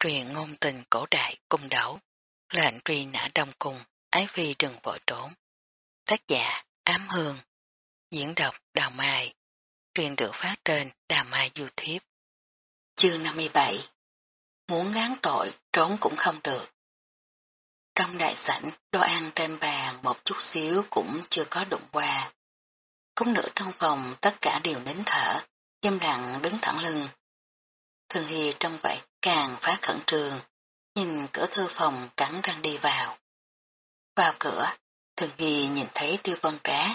truyền ngôn tình cổ đại cung đấu, lệnh truy nã đông cung, ái phi đừng vội trốn. Tác giả Ám Hương, diễn đọc Đào Mai, truyền được phát trên Đào Mai YouTube. Chương 57 Muốn ngán tội, trốn cũng không được. Trong đại sảnh, đồ ăn trên bàn một chút xíu cũng chưa có đụng qua. Cúng nữ trong phòng tất cả đều nín thở, im lặng đứng thẳng lưng. Thường Hy trong vậy càng phát khẩn trường nhìn cửa thư phòng cắn răng đi vào. Vào cửa, Thường ghi nhìn thấy tiêu vân trá,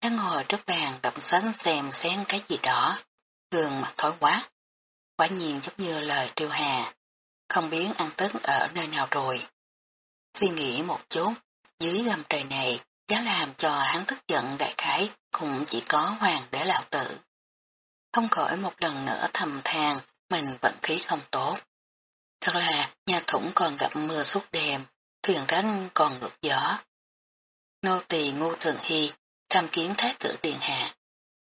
đang ngồi trước bàn đậm sánh xem xén cái gì đó, gương mặt thối quá. Quả nhiên giống như lời triêu hà, không biết ăn tết ở nơi nào rồi. Suy nghĩ một chút, dưới gầm trời này, giá làm cho hắn tức giận đại khái cũng chỉ có hoàng đế lão tử. Không khỏi một lần nữa thầm than mình vận khí không tốt. Thật là nhà thủng còn gặp mưa suốt đêm, thuyền rắn còn ngược gió. Nô tỳ ngu thường hy, tham kiến thái tử điện hạ.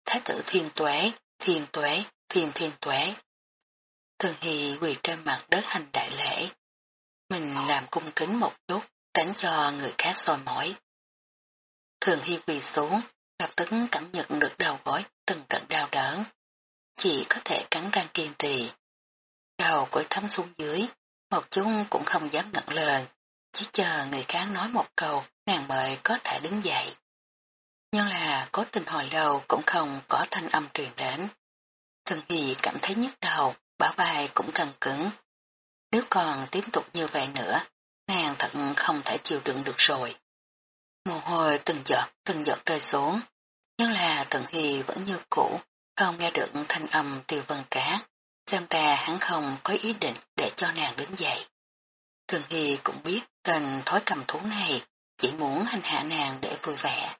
Thái tử thiên tuế, thiên tuế, thiên thiên tuế. Thường hy quỳ trên mặt đất hành đại lễ. Mình làm cung kính một chút, tránh cho người khác soi mỏi. Thường hy quỳ xuống, lập tức cảm nhận được đầu gối từng trận đau đớn. Chỉ có thể cắn răng kiên trì. Đầu cõi thấm xuống dưới, một chút cũng không dám ngẩng lên, chỉ chờ người khác nói một câu, nàng mời có thể đứng dậy. Nhưng là có tình hồi đầu cũng không có thanh âm truyền đến. Thần Hì cảm thấy nhức đầu, bả vai cũng căng cứng. Nếu còn tiếp tục như vậy nữa, nàng thật không thể chịu đựng được rồi. Mồ hôi từng giọt, từng giọt rơi xuống, nhưng là Thần Hì vẫn như cũ, không nghe được thanh âm tiêu vân cá. Xem ra hắn không có ý định để cho nàng đứng dậy. Thường Hy cũng biết tên thói cầm thú này chỉ muốn hành hạ nàng để vui vẻ.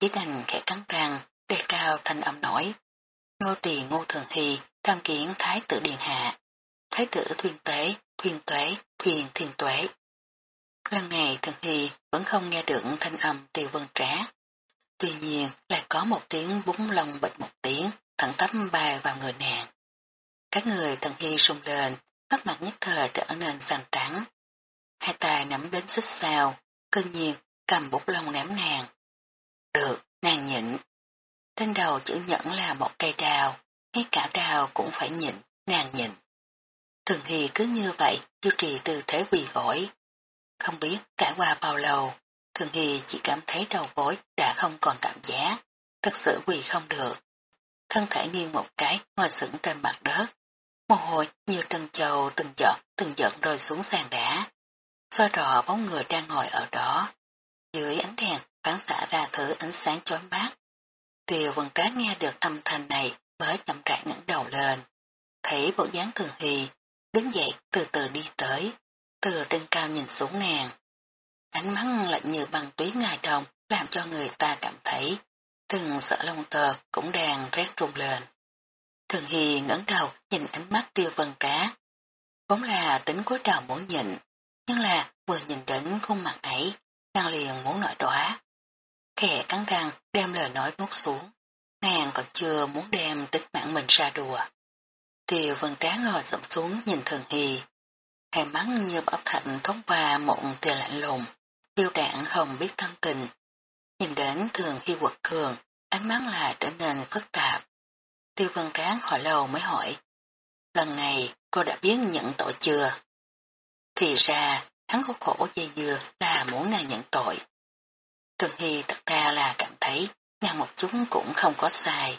Chỉ đành khẽ cắn răng, đề cao thanh âm nổi. Nô tỳ ngô thường hy tham kiến thái tử điện hạ. Thái tử thuyền tế, thuyền tuế, thuyền thiền tuế. Lần này thường hy vẫn không nghe được thanh âm tiêu vân trá. Tuy nhiên lại có một tiếng búng lông bịch một tiếng, thẳng tắp bay vào người nàng. Các người thần hy sung lên, tóc mặt nhất thời trở nên xanh trắng. Hai tay nắm đến xích sao, cơ nhiên cầm bút lông ném nàng. Được, nàng nhịn. Trên đầu chữ nhẫn là một cây đào, ngay cả đào cũng phải nhịn, nàng nhịn. Thường Hy cứ như vậy, duy trì tư thế quỳ gối. Không biết trải qua bao lâu, Thường Hy chỉ cảm thấy đầu gối đã không còn cảm giác, thật sự quỳ không được. Thân thể nghiêng một cái ngồi sững trên mặt đất, Mồ hôi như trân châu từng giọt từng giọt rơi xuống sàn đá. soi rõ bóng người đang ngồi ở đó. Dưới ánh đèn phán xả ra thứ ánh sáng chói mát. Tiều vần Trác nghe được âm thanh này mới chậm rãi ngẩng đầu lên. Thấy bộ dáng thường hì, đứng dậy từ từ đi tới, từ trên cao nhìn xuống nàng. Ánh mắt lạnh như băng túy ngài đồng làm cho người ta cảm thấy từng sợ lông tờ cũng đang rét rung lên. Thường Hy ngẩng đầu nhìn ánh mắt tiêu vân trá. Vốn là tính cúi đầu muốn nhịn, nhưng là vừa nhìn đến khuôn mặt ấy, nàng liền muốn nổi đóa. Khẽ cắn răng đem lời nói nuốt xuống, nàng còn chưa muốn đem tính mạng mình ra đùa. Tiêu vân trá ngồi sụp xuống nhìn Thường Hy, hai mắt như bắp thạnh thoát qua một tia lạnh lùng, tiêu đạn không biết thân tình. Nhìn đến Thường Hy quật cường, ánh mắt là trở nên phức tạp. Tiêu vân Cán hỏi lâu mới hỏi. Lần này cô đã biết nhận tội chưa? Thì ra, hắn có khổ dây dưa là muốn nàng nhận tội. Thường Hy thật ra là cảm thấy nàng một chút cũng không có sai.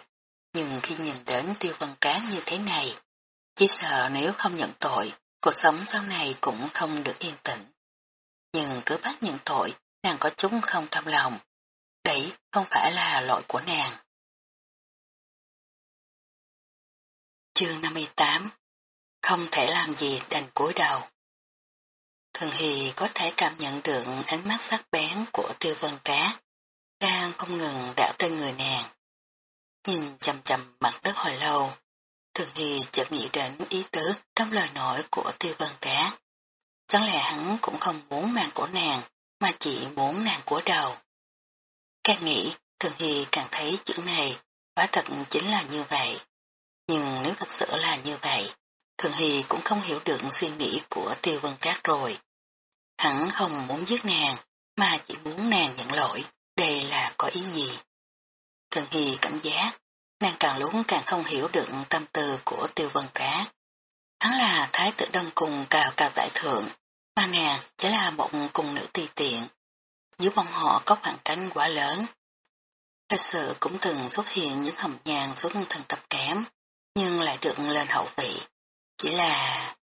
Nhưng khi nhìn đến tiêu vân tráng như thế này, chỉ sợ nếu không nhận tội, cuộc sống sau này cũng không được yên tĩnh. Nhưng cứ bắt nhận tội, nàng có chúng không cam lòng. Đấy không phải là lỗi của nàng. Chương 58 Không thể làm gì đành cúi đầu. Thường Hì có thể cảm nhận được ánh mắt sắc bén của tiêu vân trá, đang không ngừng đảo trên người nàng. Nhìn chầm chầm mặt đất hồi lâu, Thường Hì chợt nghĩ đến ý tứ trong lời nói của tiêu vân trá. Chẳng lẽ hắn cũng không muốn mang của nàng, mà chỉ muốn nàng của đầu. Càng nghĩ, Thường Hì càng thấy chữ này, quả thật chính là như vậy. Nhưng nếu thật sự là như vậy, Thường Hy cũng không hiểu được suy nghĩ của Tiêu Vân Trác rồi. Hắn không muốn giết nàng, mà chỉ muốn nàng nhận lỗi, đây là có ý gì. Thường Hy cảm giác, nàng càng lúc càng không hiểu được tâm tư của Tiêu Vân Trác. Hắn là thái tử đông cùng cao cao tại thượng, mà nàng chỉ là một cùng nữ tùy tiện. Giữa bọn họ có khoảng cánh quá lớn. thật sự cũng từng xuất hiện những hầm nhàn xuống thần tập kém, nhưng lại được lên hậu vị. Chỉ là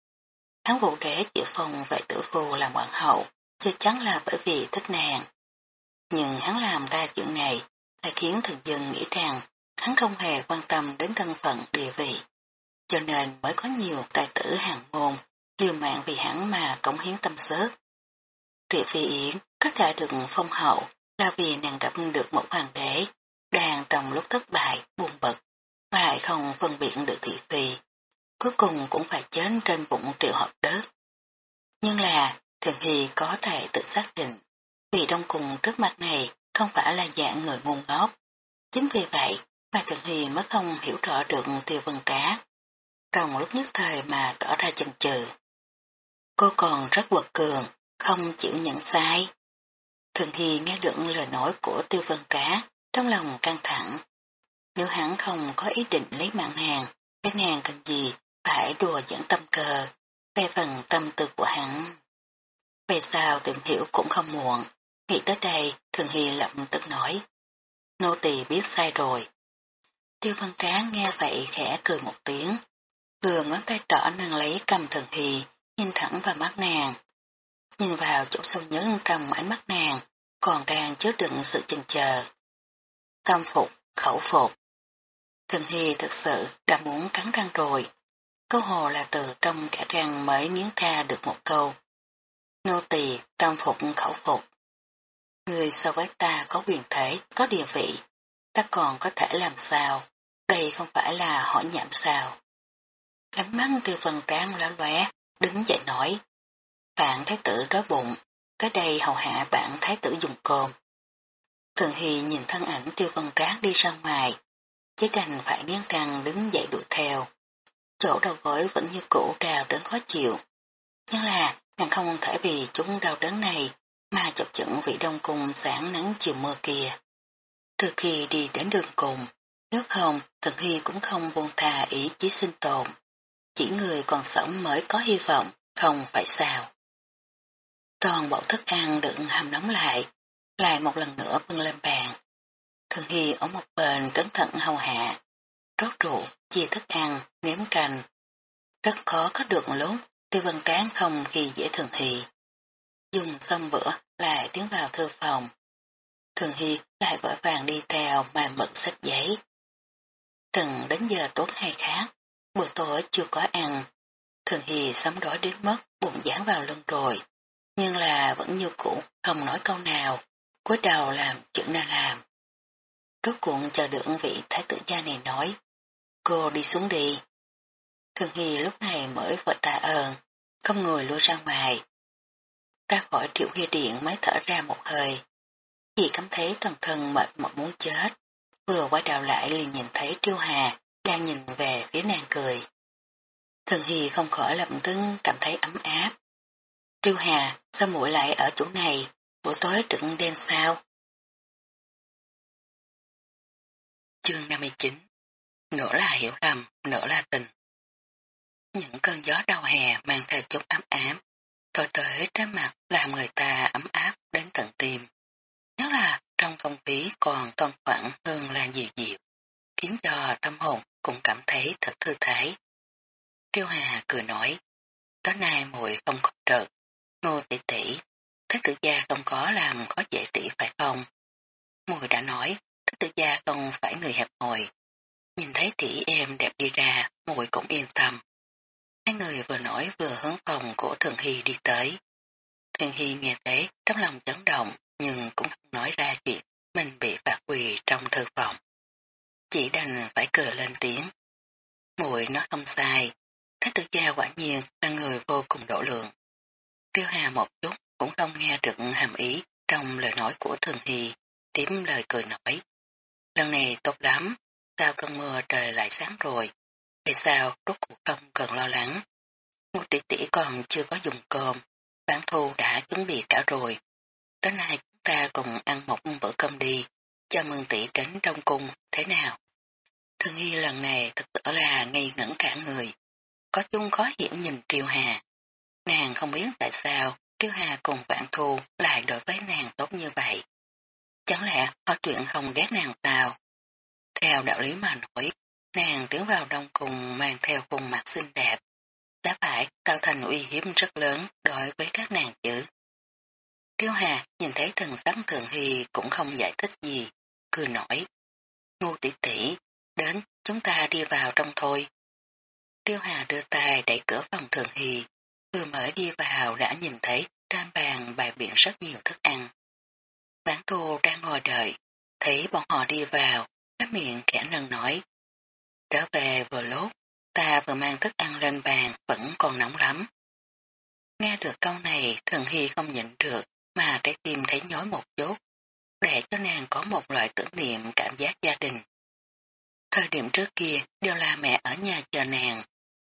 hắn vụ đế chịu phong vệ tử phù làm hoàng hậu, chắc chắn là bởi vì thích nàng. Nhưng hắn làm ra chuyện này lại khiến thần dân nghĩ rằng hắn không hề quan tâm đến thân phận địa vị cho nên mới có nhiều tài tử hàng môn, liều mạng vì hắn mà cống hiến tâm sức. Triệu Phi Yến có thể được phong hậu là vì nàng gặp được một hoàng đế, đang trong lúc thất bại, buồn bực, lại không phân biệt được thị phi, cuối cùng cũng phải chết trên bụng triệu hợp đất. Nhưng là, Thường Hy có thể tự xác định, vì đông cùng trước mặt này không phải là dạng người ngu ngốc. Chính vì vậy mà Thường Hy mới không hiểu rõ được tiêu vân trá trong lúc nhất thời mà tỏ ra chần chừ. Cô còn rất quật cường, không chịu nhận sai. Thường Hy nghe được lời nói của tiêu vân trá, trong lòng căng thẳng. Nếu hắn không có ý định lấy mạng nàng, cái nàng cần gì phải đùa dẫn tâm cờ, về phần tâm tư của hắn. Về sao tìm hiểu cũng không muộn, nghĩ tới đây Thường Hy lập tức nói. Nô tỳ biết sai rồi. Tiêu văn trá nghe vậy khẽ cười một tiếng, Vừa ngón tay trỏ nâng lấy cầm thường hi nhìn thẳng vào mắt nàng. Nhìn vào chỗ sâu nhất trong ánh mắt nàng, còn đang chứa đựng sự chần chờ. Tâm phục, khẩu phục. Thần Hy thực sự đã muốn cắn răng rồi. Câu hồ là từ trong cả răng mới nghiến ra được một câu. Nô tỳ tâm phục khẩu phục. Người so với ta có quyền thế, có địa vị, ta còn có thể làm sao? Đây không phải là hỏi nhảm sao. Ánh mắt từ phần trang lão lóe, đứng dậy nói. Bạn thái tử đói bụng, tới đây hầu hạ bạn thái tử dùng cơm. Thường Hy nhìn thân ảnh tiêu Văn tráng đi ra ngoài, chỉ đành phải nghiến răng đứng dậy đuổi theo. Chỗ đầu gối vẫn như cũ đào đớn khó chịu. Nhưng là, nàng không thể vì chúng đau đớn này mà chọc chững vị đông cung sáng nắng chiều mưa kia. Từ khi đi đến đường cùng, nếu không, thần Hy cũng không buông thà ý chí sinh tồn chỉ người còn sống mới có hy vọng, không phải sao. Toàn bộ thức ăn được hầm nóng lại, lại một lần nữa bưng lên bàn. Thường Hy ở một bên cẩn thận hầu hạ, rót rượu, chia thức ăn, nếm canh. Rất khó có được lúc, tiêu vân tráng không khi dễ Thường Hy. Dùng xong bữa, lại tiến vào thư phòng. Thường Hy lại vội vàng đi theo mà mực sách giấy. Từng đến giờ tốt hay khác, Bữa tối chưa có ăn, thường Hy sắm đói đến mất bụng dán vào lưng rồi, nhưng là vẫn như cũ không nói câu nào, cúi đầu làm chuyện nên làm. Rốt cuộn chờ được vị thái tử gia này nói, cô đi xuống đi. Thường Hy lúc này mới vội tạ ơn, không người lui ra ngoài. Ra khỏi triệu huy điện mới thở ra một hơi. Chị cảm thấy toàn thân mệt mỏi muốn chết. Vừa quay đầu lại liền nhìn thấy Triêu Hà đang nhìn về phía nàng cười. Thường Hy không khỏi lập tức cảm thấy ấm áp. Triêu Hà, sao muội lại ở chỗ này, buổi tối trực đêm sao? Chương 59 Nửa là hiểu lầm, nửa là tình. Những cơn gió đầu hè mang theo chút ấm ám, thổi tới trên mặt làm người ta ấm áp đến tận tim. Nhất là trong không khí còn toàn khoảng hương lan dịu dịu, khiến cho tâm hồn cũng cảm thấy thật thư thái. Triêu Hà cười nói, tối nay muội không có trợt, ngô tỷ tỷ, thế tử gia không có làm khó dễ tỷ phải không? Mùi đã nói, tư gia không phải người hẹp hòi. Nhìn thấy tỷ em đẹp đi ra, mùi cũng yên tâm. Hai người vừa nói vừa hướng phòng của Thường Hy đi tới. Thường Hy nghe thế, trong lòng chấn động, nhưng cũng không nói ra chuyện mình bị phạt quỳ trong thư phòng chỉ đành phải cười lên tiếng. Muội nó không sai, Thái tử gia quả nhiên là người vô cùng độ lượng. Tiêu Hà một chút cũng không nghe được hàm ý trong lời nói của Thường Hy, tím lời cười nói. Lần này tốt lắm, sao cơn mưa trời lại sáng rồi, Vì sao rốt cuộc không cần lo lắng. Một tỷ tỷ còn chưa có dùng cơm, bán thu đã chuẩn bị cả rồi. tối nay chúng ta cùng ăn một bữa cơm đi, chào mừng tỷ đến Đông Cung, thế nào? Thương Hy lần này thật sự là ngây ngẩn cả người. Có chung khó hiểu nhìn Triều Hà. Nàng không biết tại sao Triều Hà cùng Vạn Thu lại đối với nàng tốt như vậy. Chẳng lẽ họ chuyện không ghét nàng tào Theo đạo lý mà nói, nàng tiến vào đông cùng mang theo khuôn mặt xinh đẹp. Đã phải tạo thành uy hiếp rất lớn đối với các nàng chứ. tiêu Hà nhìn thấy thần sắc thường hy cũng không giải thích gì, cười nổi. ngu tỷ tỷ, đến chúng ta đi vào trong thôi. tiêu Hà đưa tay đẩy cửa phòng thường hy, vừa mới đi vào đã nhìn thấy trên bàn bày biện rất nhiều thức ăn. Bản thu đang ngồi đợi, thấy bọn họ đi vào, cái miệng khẽ nâng nói. Trở về vừa lúc, ta vừa mang thức ăn lên bàn vẫn còn nóng lắm. Nghe được câu này thần hy không nhịn được mà trái tim thấy nhói một chút, để cho nàng có một loại tưởng niệm cảm giác gia đình. Thời điểm trước kia đều là mẹ ở nhà chờ nàng,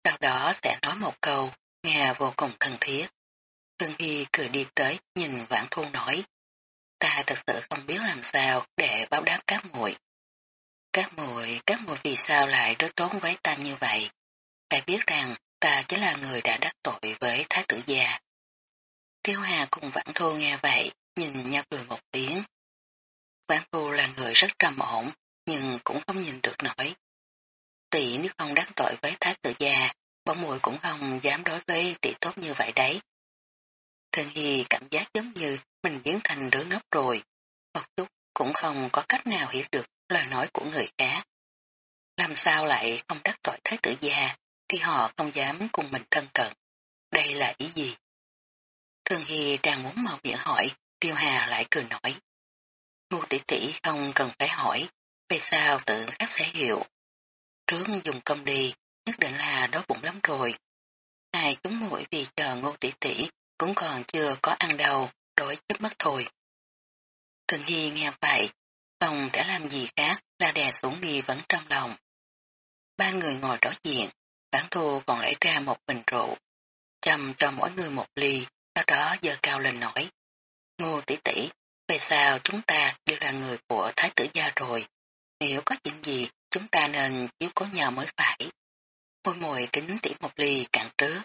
sau đó sẽ nói một câu, nghe vô cùng thân thiết. Thương Hy cười đi tới nhìn Vãn Thu nói, ta thật sự không biết làm sao để báo đáp các muội. Các muội, các muội vì sao lại đối tốn với ta như vậy? Phải biết rằng ta chỉ là người đã đắc tội với thái tử già. tiêu Hà cùng Vãn Thu nghe vậy, nhìn nhau cười một tiếng. Vãn Thu là người rất trầm ổn, nhưng cũng không nhìn được nổi. Tỷ nếu không đắc tội với thái tử già, bọn muội cũng không dám đối với tỷ tốt như vậy đấy. Thường Hy cảm giác giống như mình biến thành đứa ngốc rồi, một chút cũng không có cách nào hiểu được lời nói của người khác. Làm sao lại không đắc tội thái tử gia thì họ không dám cùng mình thân cận. Đây là ý gì? Thường Hy đang muốn mở miệng hỏi, Tiêu Hà lại cười nói. Ngô tỷ tỷ không cần phải hỏi, vì sao tự khắc sẽ hiểu. Trước dùng công đi, nhất định là đói bụng lắm rồi. Hai chúng mũi vì chờ ngô tỷ tỷ cũng còn chưa có ăn đâu, đối chấp mất thôi. Thường Hi nghe vậy, không thể làm gì khác là đè xuống nghi vấn trong lòng. Ba người ngồi đối diện, bản thu còn lấy ra một bình rượu, chăm cho mỗi người một ly, sau đó giờ cao lên nói. Ngô tỷ tỷ, về sao chúng ta đều là người của Thái tử gia rồi, nếu có chuyện gì chúng ta nên chiếu cố nhau mới phải. Môi mồi kính tỉ một ly cạn trước.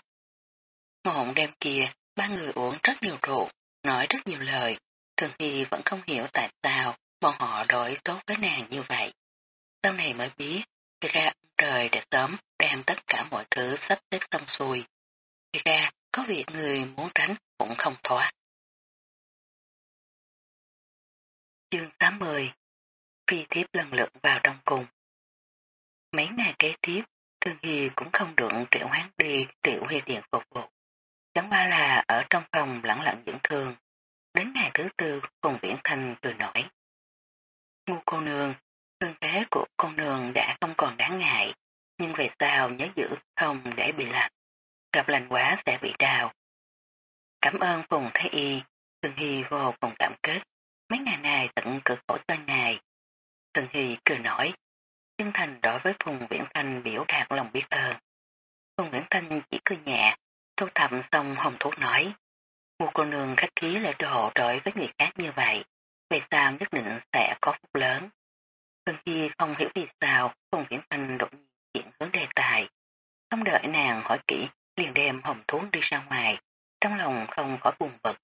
Một đêm kia, ba người uống rất nhiều rượu, nói rất nhiều lời, thường thì vẫn không hiểu tại sao bọn họ đối tốt với nàng như vậy. Sau này mới biết, đi ra ông trời để sớm đem tất cả mọi thứ sắp xếp xong xuôi. Đi ra, có việc người muốn tránh cũng không thoát. Chương 80 Phi tiếp lần lượt vào trong cùng. Mấy ngày kế tiếp, Thương Hy cũng không được triệu hoán đi tiểu huy điện phục vụ. Chẳng qua là ở trong phòng lặng lặng dưỡng thương. Đến ngày thứ tư, phùng viễn thanh cười nổi. Ngu cô nương, thương thế của con nương đã không còn đáng ngại, nhưng về sau nhớ giữ không để bị lạnh. Gặp lành quá sẽ bị đào. Cảm ơn Phùng Thái Y, Thường Hy vô cùng cảm kết. Mấy ngày này tận cực khổ cho ngài. Thường Hy cười nổi. Chân thành đối với Phùng Viễn Thanh biểu đạt lòng biết ơn. Phùng Viễn Thanh chỉ cười nhẹ, thu thập xong hồng thuốc nói. Một cô nương khách khí lại đồ đối với người khác như vậy, về sao nhất định sẽ có phúc lớn. Thường Chi không hiểu vì sao Phùng Viễn Thanh đột nhiên chuyển hướng đề tài. Không đợi nàng hỏi kỹ, liền đem hồng thuốc đi ra ngoài, trong lòng không khỏi buồn bực.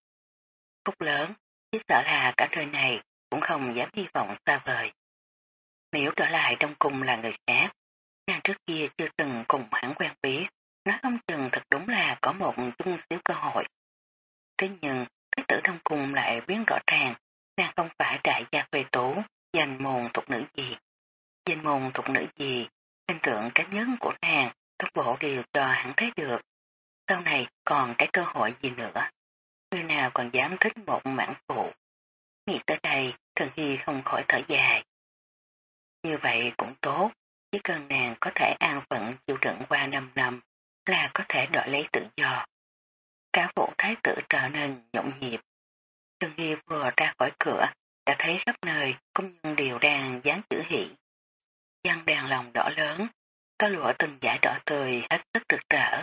Phúc lớn, chỉ sợ là cả đời này cũng không dám hy vọng xa vời. Nếu trở lại trong cung là người khác, nàng trước kia chưa từng cùng hắn quen biết, nó không chừng thật đúng là có một chút xíu cơ hội. Thế nhưng, thái tử trong cung lại biến rõ ràng, nàng không phải đại gia quê tú, danh môn thuộc nữ gì. Danh môn thuộc nữ gì, hình tượng cá nhân của nàng, tốc bộ đều cho hắn thấy được. Sau này còn cái cơ hội gì nữa? Người nào còn dám thích một mãn phụ? Nghĩ tới đây, thần hy không khỏi thở dài. Như vậy cũng tốt, chỉ cần nàng có thể an phận chịu đựng qua năm năm là có thể đợi lấy tự do. Cả vụ thái tử trở nên nhộn nhịp. Trương Hy vừa ra khỏi cửa, đã thấy khắp nơi công nhân đều đang dán chữ hỷ. Dân đèn lòng đỏ lớn, có lụa từng giải đỏ tươi hết sức rực rỡ.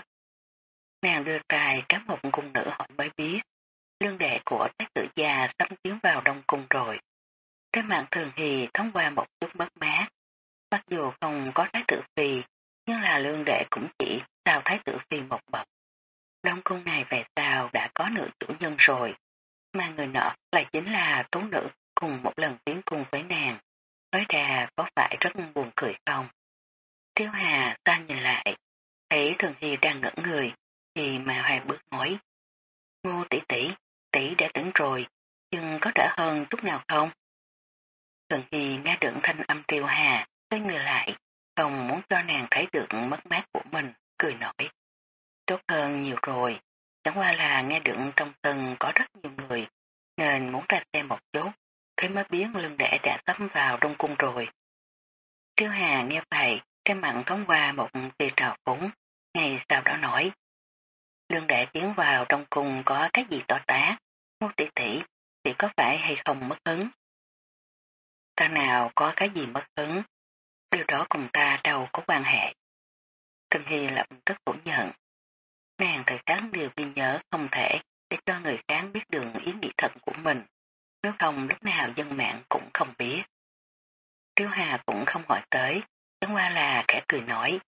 Nàng đưa tài cắm một cung nữ hỏi mới biết, lương đệ của thái tử già sắp tiến vào đông cung rồi. Cái mạng thường thì thông qua một chút mất mát. Mặc dù không có thái tử phi, nhưng là lương đệ cũng chỉ sao thái tử phi một bậc. Đông cung này về sau đã có nữ chủ nhân rồi, mà người nọ lại chính là tú nữ cùng một lần tiến cung với nàng. Nói ra có phải rất buồn cười không? Tiêu Hà ta nhìn lại, thấy Thường Hy đang ngẩn người, thì mà hoài bước nói. Ngô tỷ tỷ, tỷ đã tỉnh rồi, nhưng có đỡ hơn chút nào không? Thường Hy nghe được thanh âm Tiêu Hà, quay người lại, không muốn cho nàng thấy được mất mát của mình, cười nổi. Tốt hơn nhiều rồi, chẳng qua là nghe được trong tầng có rất nhiều người, nên muốn ra xem một chút, thế mới biến lưng đẻ đã tắm vào đông cung rồi. Tiêu Hà nghe vậy, trên mặn thoáng qua một tia trào phúng, ngày sau đó nổi. Lương đệ tiến vào trong cung có cái gì to tá, ngô tỷ tỷ, thì có phải hay không mất hứng? Ta nào có cái gì mất hứng, điều đó cùng ta đâu có quan hệ. Tân Hy lập tức phủ nhận. Nàng thời khắc đều ghi nhớ không thể để cho người khác biết đường ý nghĩa thật của mình, nếu không lúc nào dân mạng cũng không biết. Tiêu Hà cũng không hỏi tới, chẳng qua là kẻ cười nói.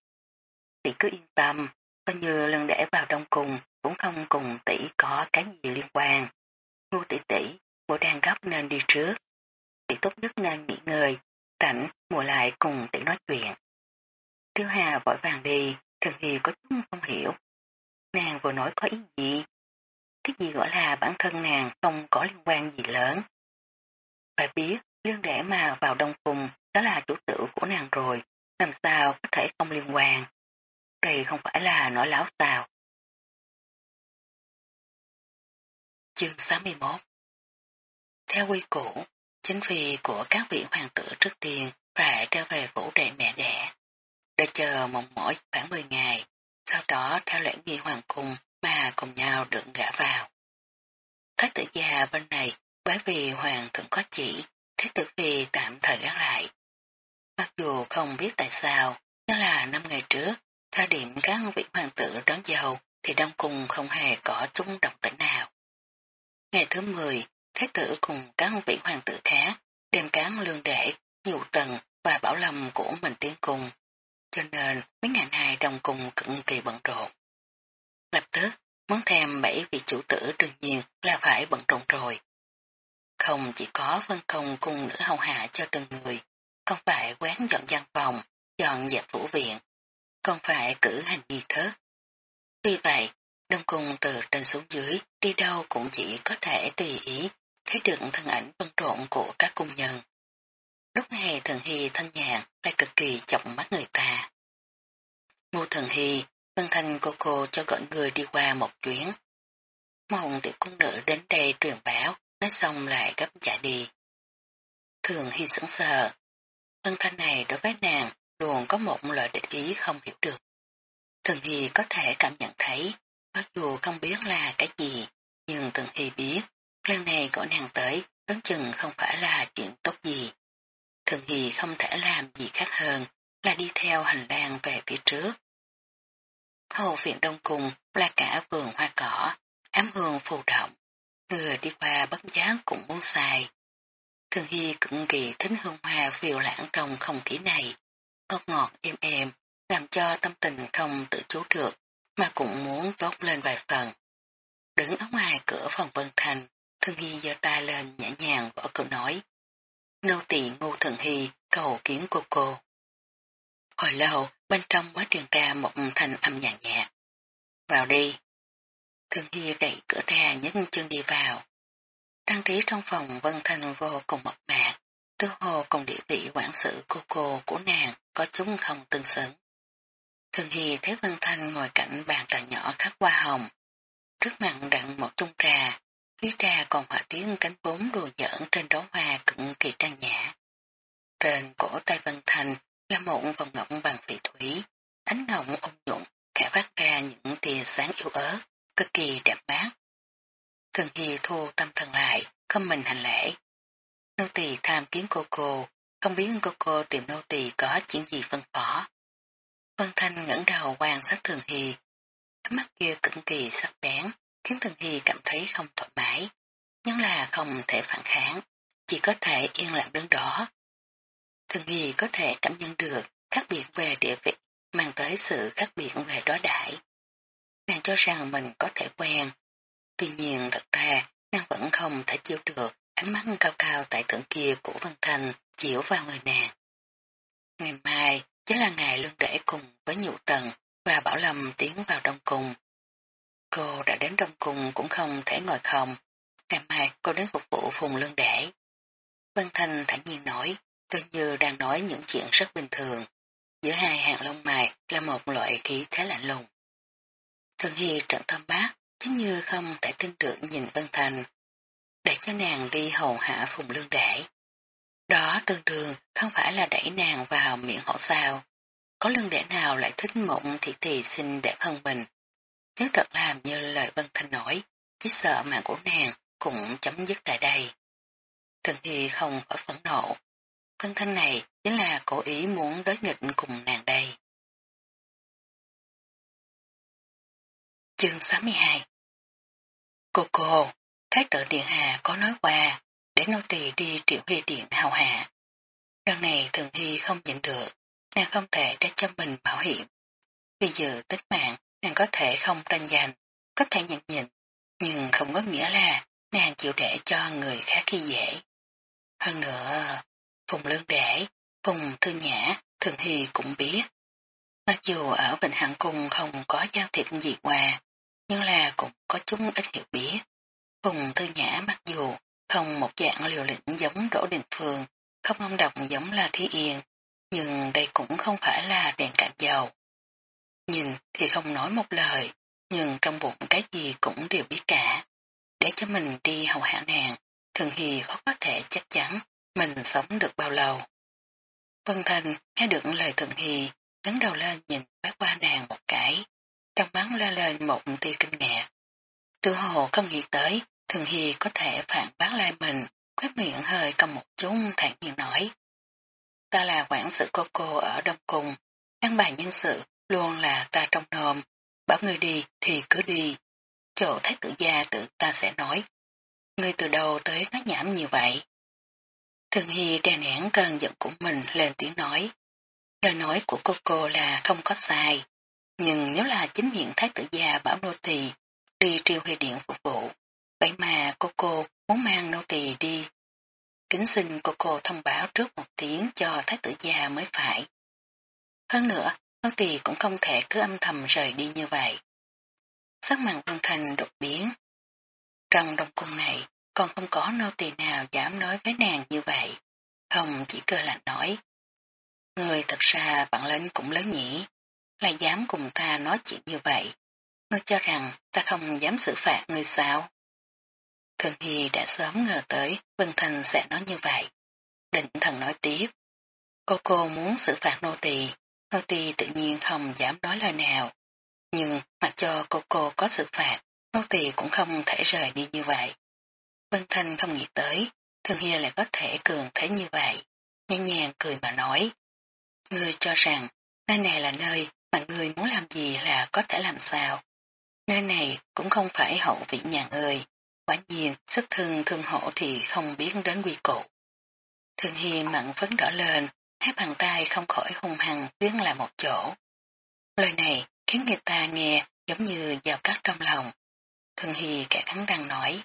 Tỷ cứ yên tâm, coi như lần để vào đông cùng cũng không cùng tỷ có cái gì liên quan. Ngô tỷ tỷ, bộ đang gấp nên đi trước. Tỷ tốt nhất nên nghỉ ngơi, rảnh mùa lại cùng tỷ nói chuyện. Tiêu Hà vội vàng đi, thường hi có chút không hiểu. Nàng vừa nói có ý gì? Cái gì gọi là bản thân nàng không có liên quan gì lớn. Phải biết, lương để mà vào đông cùng đó là chủ tử của nàng rồi, làm sao có thể không liên quan. Đây không phải là nói láo sao. Chương 61 Theo quy củ, chính vì của các vị hoàng tử trước tiên phải trở về phủ đệ mẹ đẻ. Để chờ mong mỏi khoảng 10 ngày, sau đó theo lễ nghi hoàng cung mà cùng nhau được gã vào. Thái tử già bên này bởi vì hoàng thượng có chỉ, thế tử phi tạm thời gác lại. Mặc dù không biết tại sao, nhưng là năm ngày trước, thời điểm các vị hoàng tử đón dâu thì đông cung không hề có chút động tĩnh nào. Ngày thứ 10, Thái tử cùng các vị hoàng tử khác đem cán lương đệ, nhụ tần và bảo lâm của mình tiến cùng. Cho nên mấy ngày nay đồng cùng cực kỳ bận rộn. Lập tức, muốn thêm bảy vị chủ tử đương nhiên là phải bận rộn rồi. Không chỉ có phân công cùng nữ hầu hạ cho từng người, còn phải quán dọn gian phòng, dọn dẹp phủ viện, còn phải cử hành nghi thức. Vì vậy, đông cung từ trên xuống dưới, đi đâu cũng chỉ có thể tùy ý, thấy được thân ảnh vân rộn của các cung nhân. Lúc này thần hy thân nhàn lại cực kỳ trọng mắt người ta. Ngô thần hy, tân thanh cô cô cho gọi người đi qua một chuyến. Mong tiểu cung nữ đến đây truyền báo, nói xong lại gấp chạy đi. Thường hy sững sờ, Tân thanh này đối với nàng luôn có một loại địch ý không hiểu được. Thường Hy có thể cảm nhận thấy, mặc dù không biết là cái gì, nhưng Thường Hy biết, lần này gọi nàng tới, ấn chừng không phải là chuyện tốt gì. Thường Hy không thể làm gì khác hơn là đi theo hành lang về phía trước. Hậu viện đông cùng là cả vườn hoa cỏ, ám hương phù động, người đi qua bất giác cũng muốn xài. Thường Hy cực kỳ thích hương hoa phiêu lãng trong không khí này, ngọt ngọt êm êm, làm cho tâm tình không tự chú được, mà cũng muốn tốt lên vài phần. Đứng ở ngoài cửa phòng Vân Thành, Thường Hy giơ tay lên nhẹ nhàng gõ cửa nói. Nô tỳ ngô Thường Hy cầu kiến cô cô. Hồi lâu, bên trong mới truyền ra một thanh âm nhàn nhạt. Vào đi. Thường Hy đẩy cửa ra nhấc chân đi vào. Trang trí trong phòng Vân Thanh vô cùng mộc mạc, tư hồ cùng địa vị quản sự cô cô của nàng có chúng không tương xứng. Thường Hy thấy Vân Thanh ngồi cạnh bàn trà nhỏ khắc hoa hồng, trước mặt đặn một chung trà, lý trà còn họa tiếng cánh bốn đùa giỡn trên đóa hoa cực kỳ trang nhã. Trên cổ tay Vân Thanh là một vòng ngọc bằng phỉ thủy, ánh ngọng ôn nhuận khẽ phát ra những tia sáng yếu ớt, cực kỳ đẹp mát. Thường Hy thu tâm thần lại, không mình hành lễ. Nô tỳ tham kiến cô cô, không biết cô cô tìm nô tỳ có chuyện gì phân phó. Vân Thanh ngẩng đầu quan sát Thường Hy. Ánh mắt kia cực kỳ sắc bén, khiến Thường Hy cảm thấy không thoải mái, nhưng là không thể phản kháng, chỉ có thể yên lặng đứng đó. Thường Hy có thể cảm nhận được khác biệt về địa vị, mang tới sự khác biệt về đó đại. Nàng cho rằng mình có thể quen, tuy nhiên thật ra nàng vẫn không thể chịu được ánh mắt cao cao tại thượng kia của Văn Thành chiếu vào người nàng. Ngày mai chính là ngày lương để cùng với Nhụ Tần và Bảo Lâm tiến vào Đông Cung. Cô đã đến Đông Cung cũng không thể ngồi không, ngày mai cô đến phục vụ phùng lương để. Vân Thành thản nhiên nói, tự như đang nói những chuyện rất bình thường. Giữa hai hàng lông mày là một loại khí thế lạnh lùng. Thường Hy trận thâm bát, chính như không thể tin được nhìn Vân Thành, để cho nàng đi hầu hạ phùng lương để. Đó tương đương không phải là đẩy nàng vào miệng hổ sao. Có lương đệ nào lại thích mộng thị tỷ xinh đẹp hơn mình. Nếu thật làm như lời Vân Thanh nói, chỉ sợ mạng của nàng cũng chấm dứt tại đây. Thường Hy không khỏi phẫn nộ. Vân Thanh này chính là cố ý muốn đối nghịch cùng nàng đây. Chương 62 Cô cô, Thái tử Điện Hà có nói qua, để nô tỳ đi triệu huy điện hào hạ. Lần này Thường Hy không nhận được, nàng không thể để cho mình bảo hiểm. Bây giờ tính mạng, nàng có thể không tranh giành, có thể nhận nhịn, nhưng không có nghĩa là nàng chịu để cho người khác khi dễ. Hơn nữa, Phùng Lương Đệ, Phùng Thư Nhã, Thường Hy cũng biết. Mặc dù ở Bình Hạng Cung không có giao thiệp gì qua, nhưng là cũng có chút ít hiểu biết. Phùng Thư Nhã mặc dù không một dạng liều lĩnh giống Đỗ Đình Phương, không âm độc giống là Thí Yên, nhưng đây cũng không phải là đèn cạn dầu. Nhìn thì không nói một lời, nhưng trong bụng cái gì cũng đều biết cả. Để cho mình đi hầu hạ nàng, thường thì khó có thể chắc chắn mình sống được bao lâu. Vân Thành nghe được lời Thường hì đứng đầu lên nhìn bác qua nàng một cái, trong bắn la lên một tia kinh ngạc. Tự hồ không nghĩ tới Thường hì có thể phản bác lại mình, quét miệng hơi cầm một chút thản nhiên nói. Ta là quản sự cô cô ở Đông Cung, ăn bài nhân sự luôn là ta trong nồm, bảo người đi thì cứ đi. Chỗ thái tử gia tự ta sẽ nói. người từ đầu tới nói nhảm như vậy. Thường Hy đè nén cơn giận của mình lên tiếng nói. Lời nói của cô cô là không có sai, nhưng nếu là chính miệng thái tử gia bảo nô tỳ đi triều huy điện phục vụ, Vậy mà cô cô muốn mang nô tỳ đi. Kính xin cô cô thông báo trước một tiếng cho thái tử gia mới phải. Hơn nữa, nô tỳ cũng không thể cứ âm thầm rời đi như vậy. Sắc mặt Vân Thành đột biến. Trong đông cung này, còn không có nô tỳ nào dám nói với nàng như vậy. Không chỉ cơ lạnh nói. Người thật ra bạn lớn cũng lớn nhỉ, lại dám cùng ta nói chuyện như vậy. Ngươi cho rằng ta không dám xử phạt ngươi sao? Thường Hy đã sớm ngờ tới Vân Thành sẽ nói như vậy. Định thần nói tiếp. Cô cô muốn xử phạt nô tỳ, nô Tì tự nhiên không dám nói lời nào. Nhưng mặc cho cô cô có sự phạt, nô Tì cũng không thể rời đi như vậy. Vân Thanh không nghĩ tới, Thường Hy lại có thể cường thế như vậy. Nhẹ nhàng cười mà nói. Ngươi cho rằng, nơi này là nơi mà ngươi muốn làm gì là có thể làm sao. Nơi này cũng không phải hậu vị nhà ơi. Quả nhiên, sức thương thương hộ thì không biết đến quy cụ. Thường Hi mặn phấn đỏ lên, hai bàn tay không khỏi hung hăng tiến lại một chỗ. Lời này khiến người ta nghe giống như dao cắt trong lòng. Thường Hi kẻ cắn răng nói.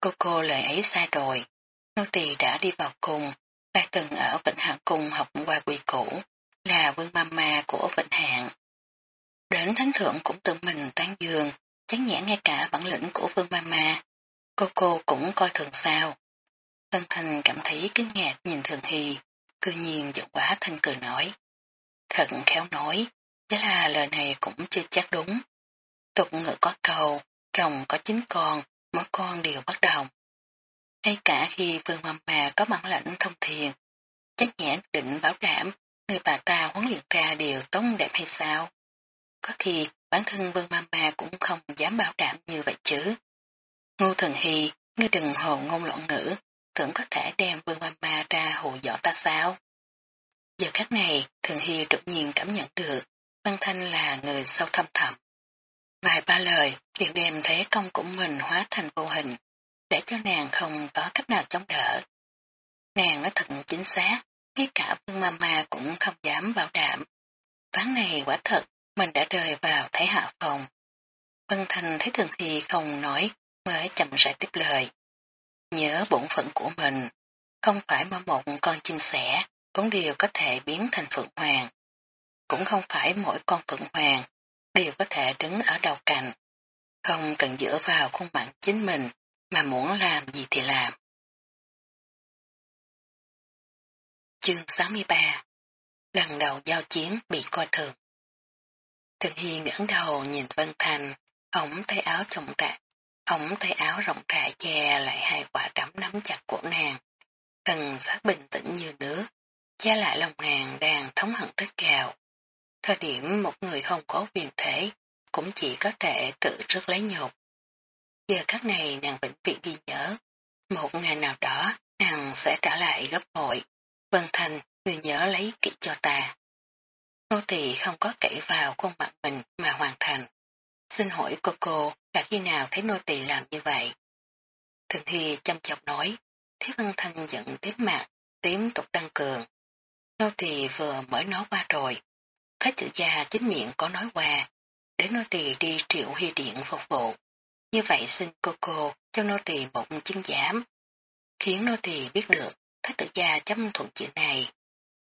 Cô cô lời ấy sai rồi. Nô tỳ đã đi vào cùng, đã từng ở Vịnh Hạng Cung học qua quy cũ là vương mama của Vịnh Hạng. Đến thánh thượng cũng tự mình tán dương, chán nhãn ngay cả bản lĩnh của vương mama, Cô cô cũng coi thường sao. Tân Thành cảm thấy kinh ngạc nhìn Thường Hy, cư nhiên giật quá thanh cười nói. Thật khéo nói, chứ là lời này cũng chưa chắc đúng. Tục ngữ có cầu, rồng có chín con, mỗi con đều bất đồng. Ngay cả khi vương mầm bà có bản lãnh thông thiền, chắc nhãn định bảo đảm người bà ta huấn luyện ra đều tốt đẹp hay sao? Có khi bản thân vương mama bà cũng không dám bảo đảm như vậy chứ. Ngô Thần Hy, ngươi đừng hồ ngôn loạn ngữ, tưởng có thể đem vương mama ra hù dọ ta sao? Giờ khắc này, thường Hy đột nhiên cảm nhận được, Văn Thanh là người sâu thâm thẳm. Vài ba lời liền đem thế công của mình hóa thành vô hình, để cho nàng không có cách nào chống đỡ. Nàng nói thật chính xác, ngay cả vương mama cũng không dám bảo đảm. Ván này quả thật, mình đã rơi vào thế hạ phòng. Vân Thanh thấy thường Hy không nói, mới chậm rãi tiếp lời. Nhớ bổn phận của mình, không phải mà một con chim sẻ, cũng đều có thể biến thành phượng hoàng. Cũng không phải mỗi con phượng hoàng đều có thể đứng ở đầu cành. Không cần dựa vào khuôn mặt chính mình mà muốn làm gì thì làm. Chương 63 Lần đầu giao chiến bị coi thường Thường Hi ngẩng đầu nhìn Vân Thành, ống tay áo trọng trại, ống tay áo rộng trại che lại hai quả đấm nắm chặt của nàng. Thần sắc bình tĩnh như nước, che lại lòng nàng đang thống hận rất cao. Thời điểm một người không có quyền thể, cũng chỉ có thể tự rước lấy nhục. Giờ các này nàng vĩnh viễn ghi nhớ, một ngày nào đó nàng sẽ trả lại gấp bội. Vân Thành, người nhớ lấy kỹ cho ta. Nô tỳ không có kể vào khuôn mặt mình mà hoàn thành. Xin hỏi cô cô là khi nào thấy nô tỳ làm như vậy? Thường thi chăm chọc nói, Thế Vân Thanh giận tiếp mặt, tiếp tục tăng cường. Nô tỳ vừa mới nói qua rồi. Thái tử gia chính miệng có nói qua, để nô tỳ đi triệu huy điện phục vụ. Như vậy xin cô cô cho nô tỳ một chứng giám, khiến nô tỳ biết được thái tử gia chấm thuận chuyện này.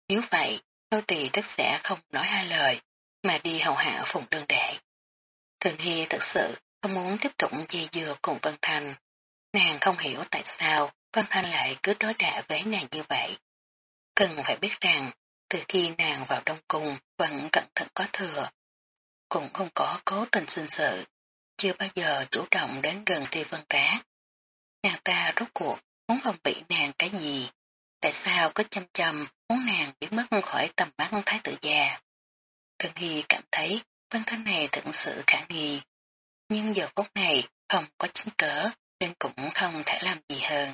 Nếu vậy, nô tỳ tất sẽ không nói hai lời, mà đi hầu hạ phùng đơn đệ. Thường Hy thật sự không muốn tiếp tục dây dừa cùng Vân Thành. Nàng không hiểu tại sao Vân Thanh lại cứ đối đạ với nàng như vậy. Cần phải biết rằng, từ khi nàng vào Đông Cung vẫn cẩn thận có thừa, cũng không có cố tình sinh sự, chưa bao giờ chủ động đến gần Thi Vân Trá. Nàng ta rốt cuộc muốn phòng bị nàng cái gì? Tại sao có chăm chăm muốn nàng biến mất khỏi tầm mắt thái tử già? Thường Hy cảm thấy Vân Thanh này thật sự khả nghi. Nhưng giờ phút này không có chứng cớ nên cũng không thể làm gì hơn.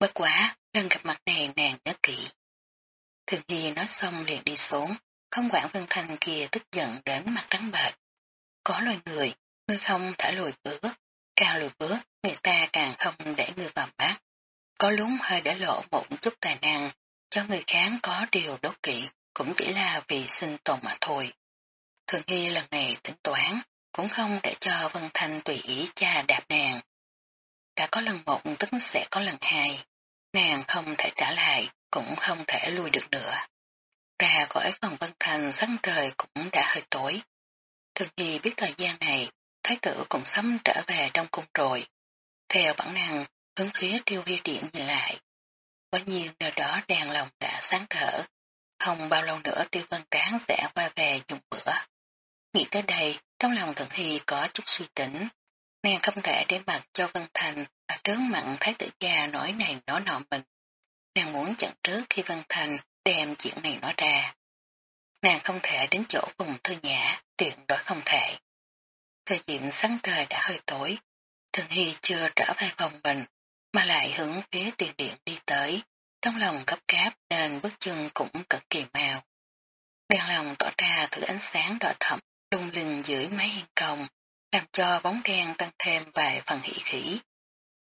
Bất quá, lần gặp mặt này nàng nhớ kỹ. Thường Hy nói xong liền đi xuống, không quản Vân Thanh kia tức giận đến mặt trắng bệch. Có loài người, ngươi không thể lùi bước, cao lùi bước, người ta càng không để ngươi vào mắt. Có lúng hơi để lộ một chút tài năng, cho người khác có điều đốt kỵ, cũng chỉ là vì sinh tồn mà thôi. Thường Hy lần này tính toán, cũng không để cho Vân Thanh tùy ý cha đạp nàng. Đã có lần một tức sẽ có lần hai, nàng không thể trả lại, cũng không thể lui được nữa. Ra khỏi phòng Vân thành, sáng trời cũng đã hơi tối. Thường Hy biết thời gian này, thái tử cũng sắm trở về trong cung rồi. Theo bản năng, hướng phía tiêu huy điện nhìn lại. Quả nhiên nơi đó đèn lòng đã sáng rỡ. Không bao lâu nữa tiêu Văn tráng sẽ qua về dùng bữa. Nghĩ tới đây, trong lòng thượng Hy có chút suy tính. Nàng không thể để mặt cho Vân Thành ở trước mặn thái tử gia nói này nói nọ mình. Nàng muốn chặn trước khi Vân Thành đem chuyện này nói ra. Nàng không thể đến chỗ vùng thư nhã, tiện đối không thể. Thời điểm sáng trời đã hơi tối, Thường Hy chưa trở về phòng mình, mà lại hướng phía tiền điện đi tới, trong lòng gấp gáp nên bước chân cũng cực kỳ mau. Đèn lòng tỏ ra thứ ánh sáng đỏ thẫm lung linh dưới mái hiên công, làm cho bóng đen tăng thêm vài phần hỷ khí.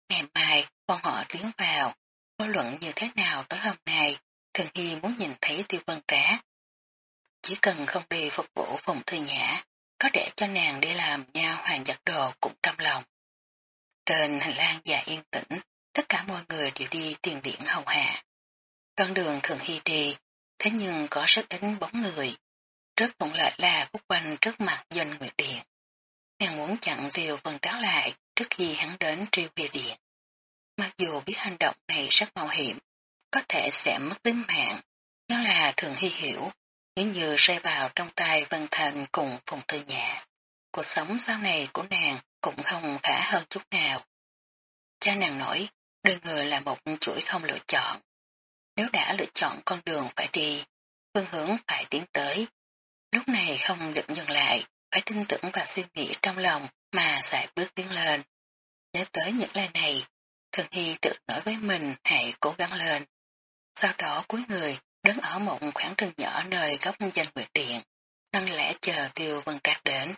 Ngày mai, bọn họ tiến vào, vô luận như thế nào tới hôm nay, Thường Hy muốn nhìn thấy tiêu vân trá. Chỉ cần không đi phục vụ phòng thư nhã, có để cho nàng đi làm nha hoàng giặt đồ cũng cam lòng. Trên hành lang dài yên tĩnh, tất cả mọi người đều đi tiền điện hầu hạ. Con đường thường hy đi, thế nhưng có rất ít bóng người. Rất thuận lợi là khúc quanh trước mặt doanh nguyệt điện. Nàng muốn chặn tiêu phần táo lại trước khi hắn đến triêu về điện. Mặc dù biết hành động này rất mạo hiểm, có thể sẽ mất tính mạng, nhưng là thường hy hiểu, nếu như rơi vào trong tay Vân Thành cùng Phùng Tư Nhã. Cuộc sống sau này của nàng cũng không khả hơn chút nào. Cha nàng nói, đôi người là một chuỗi không lựa chọn. Nếu đã lựa chọn con đường phải đi, phương hướng phải tiến tới. Lúc này không được dừng lại, phải tin tưởng và suy nghĩ trong lòng mà giải bước tiến lên. Nhớ tới những lời này, Thường Hy tự nói với mình hãy cố gắng lên. Sau đó cuối người đứng ở một khoảng rừng nhỏ nơi góc danh nguyệt điện. nâng lẽ chờ tiêu vân trác đến,